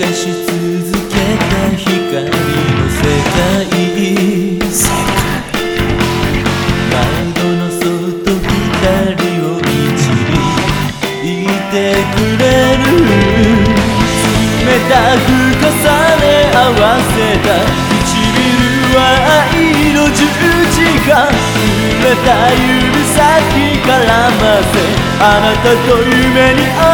探し続けた光の世界窓の外光を導いてくれる冷たく重ね合わせた唇は愛の十字架濡れた指先からませあなたと夢に落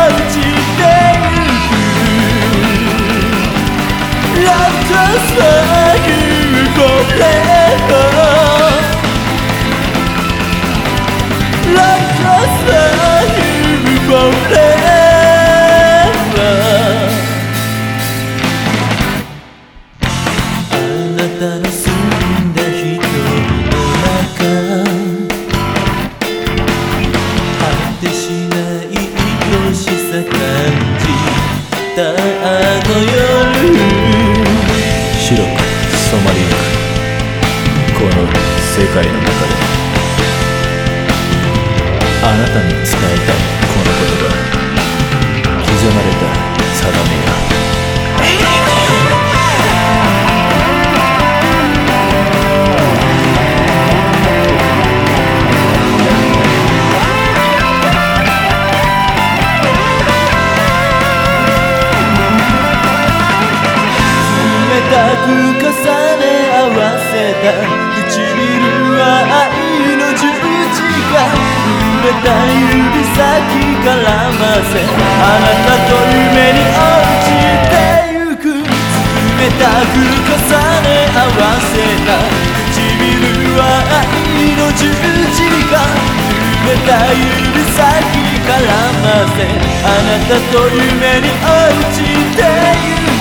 住んだ瞳の中。果てしない愛しさ感じたあの夜。白く染まりゆく。この世界の中で。あなたに伝えたい。く重ね合わせた唇は愛の十字架濡れた指先からませあなたと夢に落ちてゆく冷たく重ね合わせた唇は愛の十字架濡れた指先からませあなたと夢に落ちてゆく